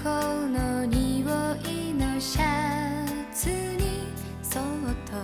この匂いのシャツにそっと